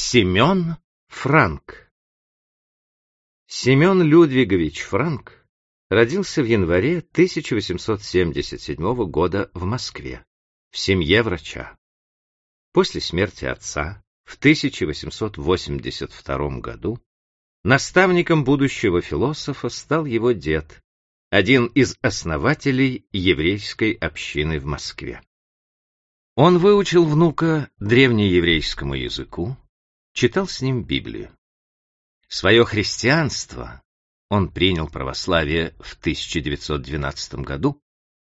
Семен Франк Семен Людвигович Франк родился в январе 1877 года в Москве, в семье врача. После смерти отца в 1882 году наставником будущего философа стал его дед, один из основателей еврейской общины в Москве. Он выучил внука древнееврейскому языку, читал с ним Библию. Свое христианство он принял православие в 1912 году,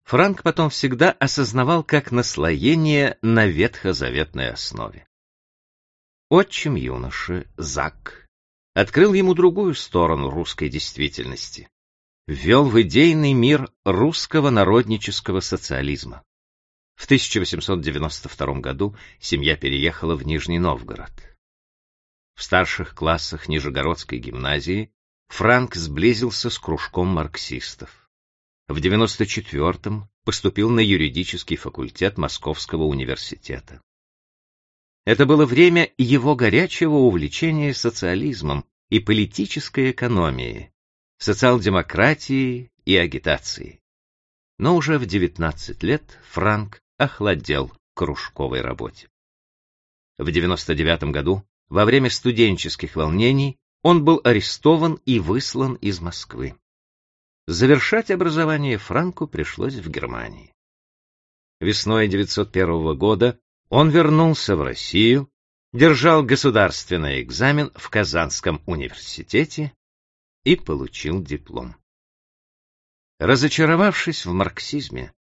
Франк потом всегда осознавал как наслоение на ветхозаветной основе. Отчим юноши, Зак, открыл ему другую сторону русской действительности, ввел в идейный мир русского народнического социализма. В 1892 году семья переехала в Нижний Новгород. В старших классах Нижегородской гимназии Франк сблизился с кружком марксистов. В 94-м поступил на юридический факультет Московского университета. Это было время его горячего увлечения социализмом и политической экономией, социал-демократией и агитацией. Но уже в 19 лет Франк охладел кружковой работе. В 99 году, во время студенческих волнений, он был арестован и выслан из Москвы. Завершать образование Франку пришлось в Германии. Весной 901 года он вернулся в Россию, держал государственный экзамен в Казанском университете и получил диплом. Разочаровавшись в марксизме,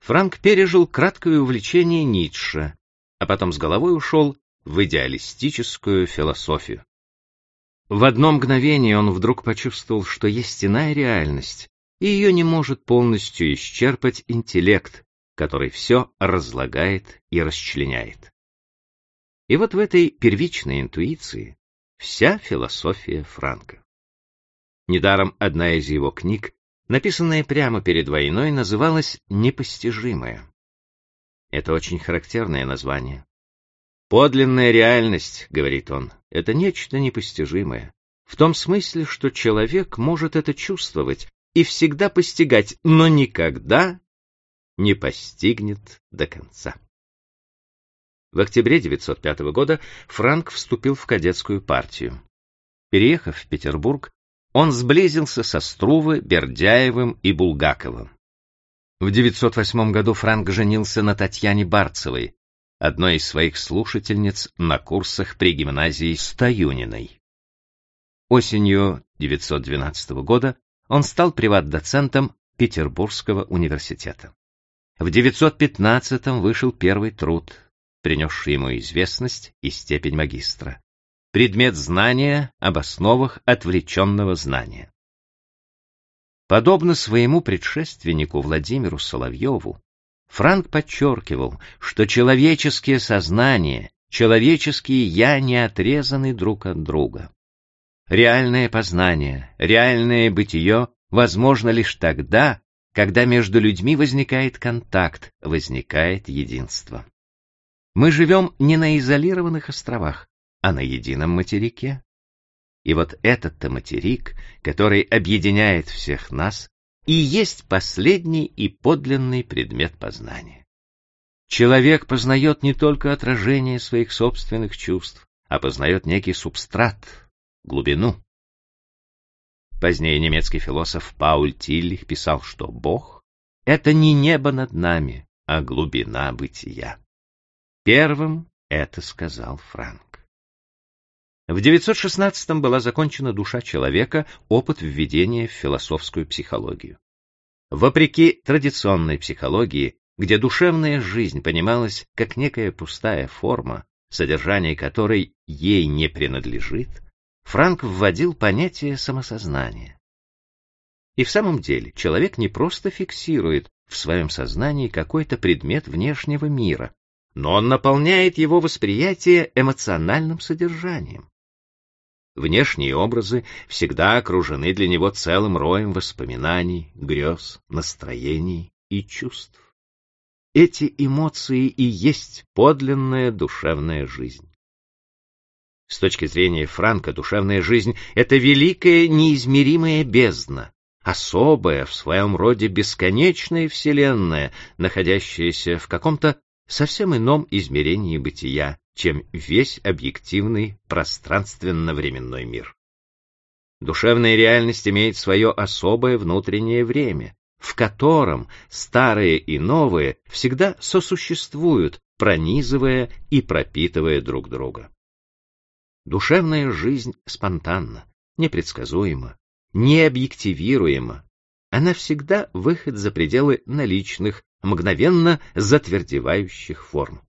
Франк пережил краткое увлечение Ницше, а потом с головой ушел в идеалистическую философию. В одно мгновение он вдруг почувствовал, что есть иная реальность, и ее не может полностью исчерпать интеллект, который все разлагает и расчленяет. И вот в этой первичной интуиции вся философия Франка. Недаром одна из его книг, написанная прямо перед войной, называлась «Непостижимая». Это очень характерное название. Подлинная реальность, говорит он, это нечто непостижимое. В том смысле, что человек может это чувствовать и всегда постигать, но никогда не постигнет до конца. В октябре 905 года Франк вступил в кадетскую партию. Переехав в Петербург, он сблизился со Струвы, Бердяевым и Булгаковым. В 908 году Франк женился на Татьяне Барцевой, одной из своих слушательниц на курсах при гимназии Стоюниной. Осенью 912 года он стал приват-доцентом Петербургского университета. В 915 вышел первый труд, принесший ему известность и степень магистра. Предмет знания об основах отвлеченного знания. Подобно своему предшественнику Владимиру Соловьеву, Франк подчеркивал, что человеческие сознания, человеческие «я» не отрезаны друг от друга. Реальное познание, реальное бытие возможно лишь тогда, когда между людьми возникает контакт, возникает единство. Мы живем не на изолированных островах, а на едином материке. И вот этот-то материк, который объединяет всех нас, и есть последний и подлинный предмет познания. Человек познает не только отражение своих собственных чувств, а познает некий субстрат, глубину. Позднее немецкий философ Пауль Тиллих писал, что Бог — это не небо над нами, а глубина бытия. Первым это сказал Франк. В 916-м была закончена душа человека, опыт введения в философскую психологию. Вопреки традиционной психологии, где душевная жизнь понималась как некая пустая форма, содержание которой ей не принадлежит, Франк вводил понятие самосознания. И в самом деле человек не просто фиксирует в своем сознании какой-то предмет внешнего мира, но он наполняет его восприятие эмоциональным содержанием. Внешние образы всегда окружены для него целым роем воспоминаний, грез, настроений и чувств. Эти эмоции и есть подлинная душевная жизнь. С точки зрения Франка, душевная жизнь — это великая неизмеримая бездна, особая, в своем роде бесконечная вселенная, находящаяся в каком-то совсем ином измерении бытия, чем весь объективный пространственно-временной мир. Душевная реальность имеет свое особое внутреннее время, в котором старые и новые всегда сосуществуют, пронизывая и пропитывая друг друга. Душевная жизнь спонтанна, непредсказуема, необъективируема. Она всегда выход за пределы наличных, мгновенно затвердевающих форм.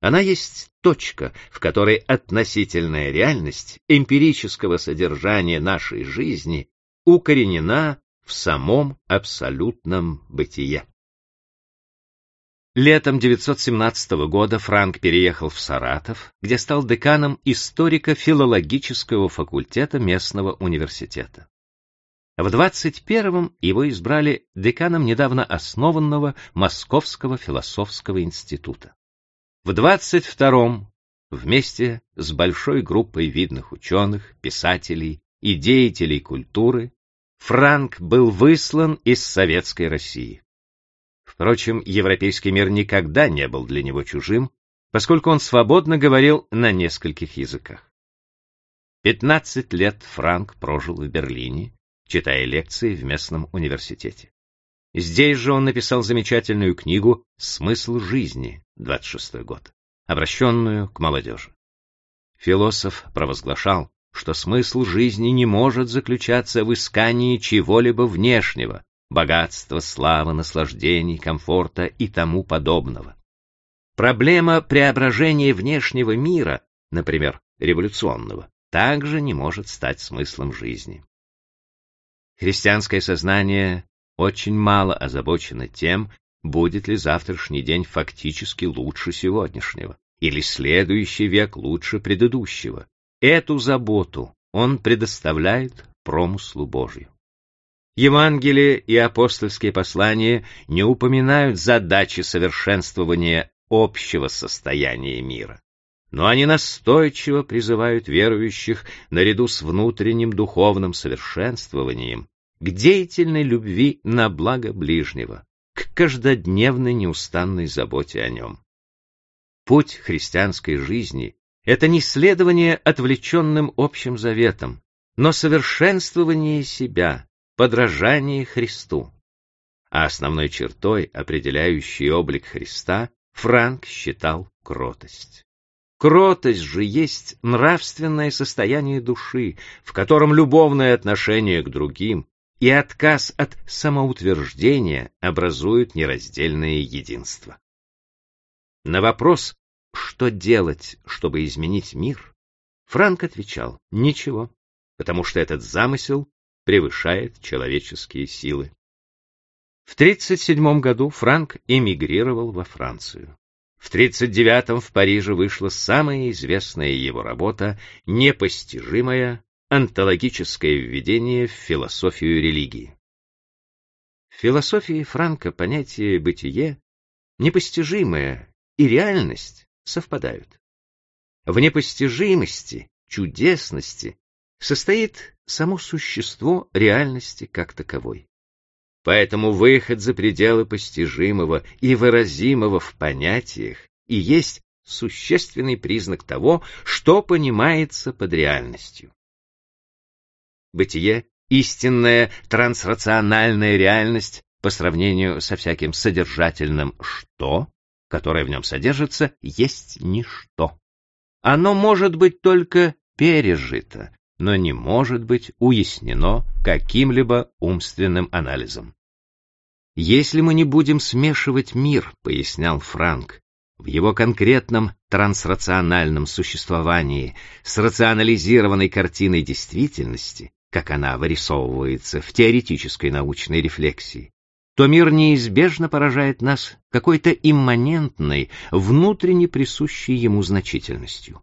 Она есть точка, в которой относительная реальность эмпирического содержания нашей жизни укоренена в самом абсолютном бытие. Летом 917 года Франк переехал в Саратов, где стал деканом историко-филологического факультета местного университета. В 21-м его избрали деканом недавно основанного Московского философского института. В 22-м вместе с большой группой видных ученых, писателей и деятелей культуры Франк был выслан из Советской России. Впрочем, европейский мир никогда не был для него чужим, поскольку он свободно говорил на нескольких языках. Пятнадцать лет Франк прожил в Берлине, читая лекции в местном университете. Здесь же он написал замечательную книгу «Смысл жизни» 26 год, обращенную к молодежи. Философ провозглашал, что смысл жизни не может заключаться в искании чего-либо внешнего, богатства, славы, наслаждений, комфорта и тому подобного. Проблема преображения внешнего мира, например, революционного, также не может стать смыслом жизни. Христианское сознание очень мало озабочено тем, будет ли завтрашний день фактически лучше сегодняшнего, или следующий век лучше предыдущего. Эту заботу он предоставляет промыслу Божию. Евангелие и апостольские послания не упоминают задачи совершенствования общего состояния мира, но они настойчиво призывают верующих наряду с внутренним духовным совершенствованием к деятельной любви на благо ближнего, к каждодневной неустанной заботе о нем. Путь христианской жизни — это не следование отвлеченным общим заветам, но совершенствование себя, подражание Христу. А основной чертой, определяющей облик Христа, Франк считал кротость. Кротость же есть нравственное состояние души, в котором любовное отношение к другим и отказ от самоутверждения образуют нераздельное единство. На вопрос, что делать, чтобы изменить мир, Франк отвечал «Ничего, потому что этот замысел превышает человеческие силы. В 1937 году Франк эмигрировал во Францию. В 1939 в Париже вышла самая известная его работа «Непостижимое антологическое введение в философию религии». В философии Франка понятие «бытие» непостижимое и реальность совпадают. В непостижимости, чудесности состоит само существо реальности как таковой. Поэтому выход за пределы постижимого и выразимого в понятиях и есть существенный признак того, что понимается под реальностью. Бытие — истинная трансрациональная реальность по сравнению со всяким содержательным «что», которое в нем содержится, есть ничто. Оно может быть только пережито, но не может быть уяснено каким-либо умственным анализом. Если мы не будем смешивать мир, пояснял Франк, в его конкретном трансрациональном существовании с рационализированной картиной действительности, как она вырисовывается в теоретической научной рефлексии, то мир неизбежно поражает нас какой-то имманентной, внутренне присущей ему значительностью.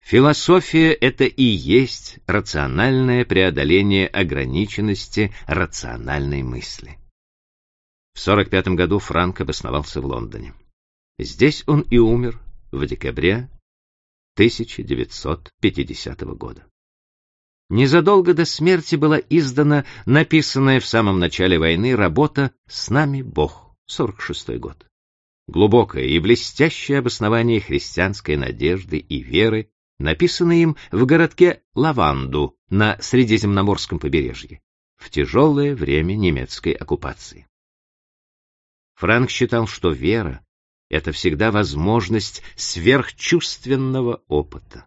Философия — это и есть рациональное преодоление ограниченности рациональной мысли. В 45 году Франк обосновался в Лондоне. Здесь он и умер в декабре 1950 года. Незадолго до смерти была издана написанная в самом начале войны работа «С нами Бог», 46 год. Глубокое и блестящее обоснование христианской надежды и веры, написанное им в городке Лаванду на Средиземноморском побережье в тяжелое время немецкой оккупации. Франк считал, что вера — это всегда возможность сверхчувственного опыта.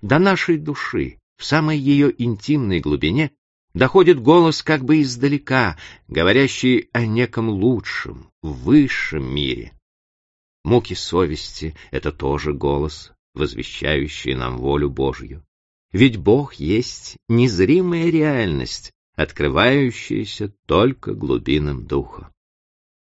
До нашей души, в самой ее интимной глубине, доходит голос как бы издалека, говорящий о неком лучшем, высшем мире. Муки совести — это тоже голос, возвещающий нам волю Божью. Ведь Бог есть незримая реальность, открывающаяся только глубинам духа.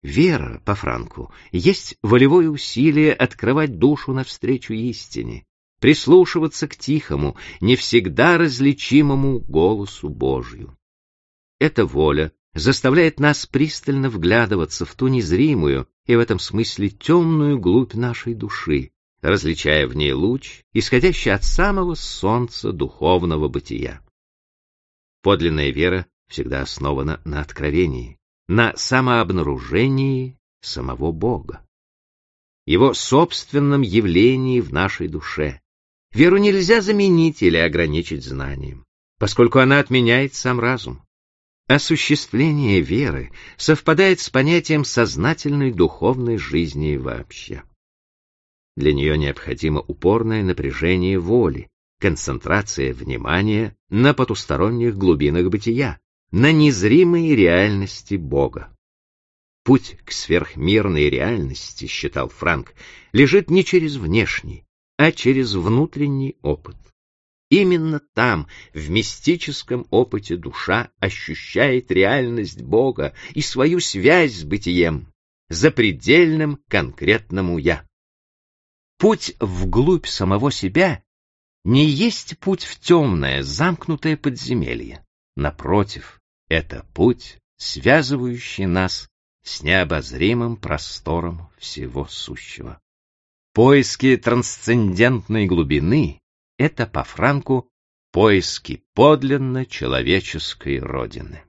Вера, по Франку, есть волевое усилие открывать душу навстречу истине, прислушиваться к тихому, не всегда различимому голосу Божью. Эта воля заставляет нас пристально вглядываться в ту незримую и в этом смысле темную глубь нашей души, различая в ней луч, исходящий от самого солнца духовного бытия. Подлинная вера всегда основана на откровении, на самообнаружении самого Бога, его собственном явлении в нашей душе. Веру нельзя заменить или ограничить знанием, поскольку она отменяет сам разум. Осуществление веры совпадает с понятием сознательной духовной жизни вообще. Для нее необходимо упорное напряжение воли, концентрация внимания на потусторонних глубинах бытия, на незримой реальности Бога. Путь к сверхмирной реальности, считал Франк, лежит не через внешний, а через внутренний опыт. Именно там, в мистическом опыте душа ощущает реальность Бога и свою связь с бытием, запредельным конкретному «я». Путь вглубь самого себя не есть путь в темное, замкнутое подземелье. Напротив, это путь, связывающий нас с необозримым простором всего сущего. Поиски трансцендентной глубины — это по Франку поиски подлинно человеческой родины.